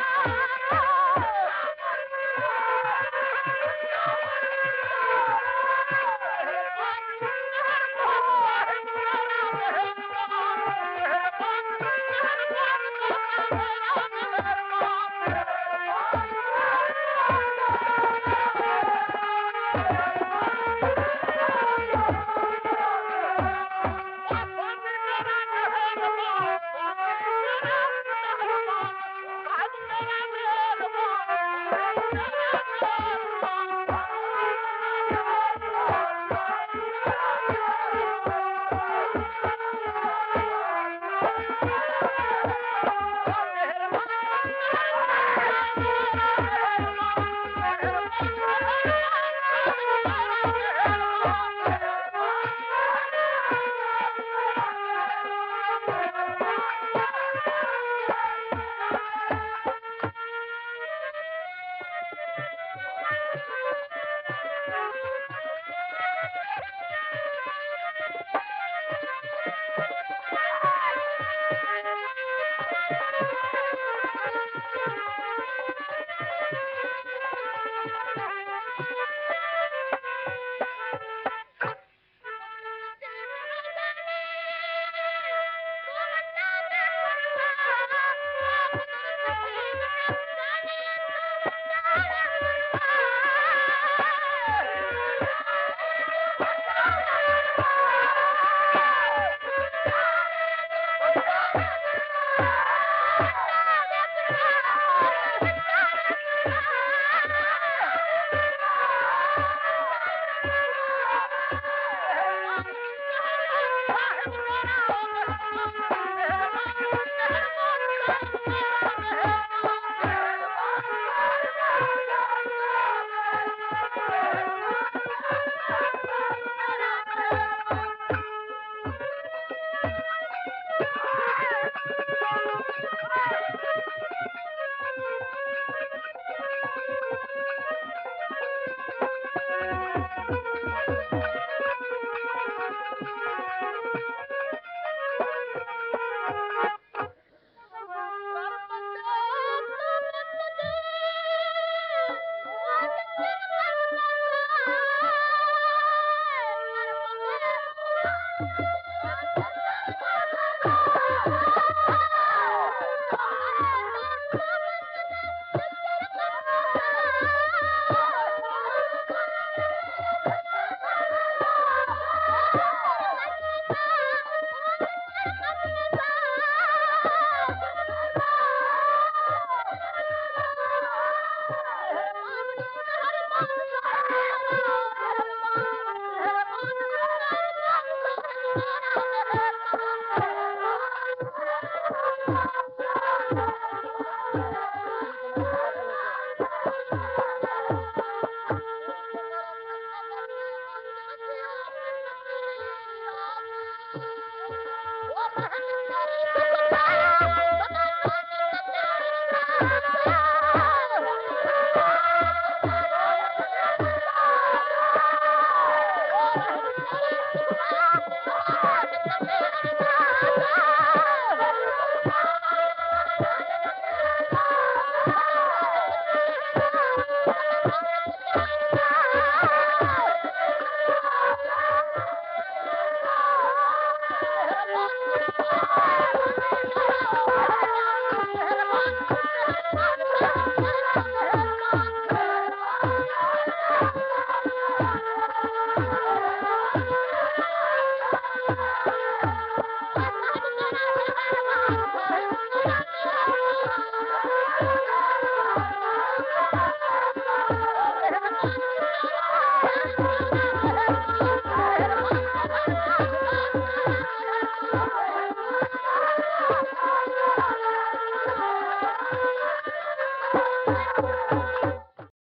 love.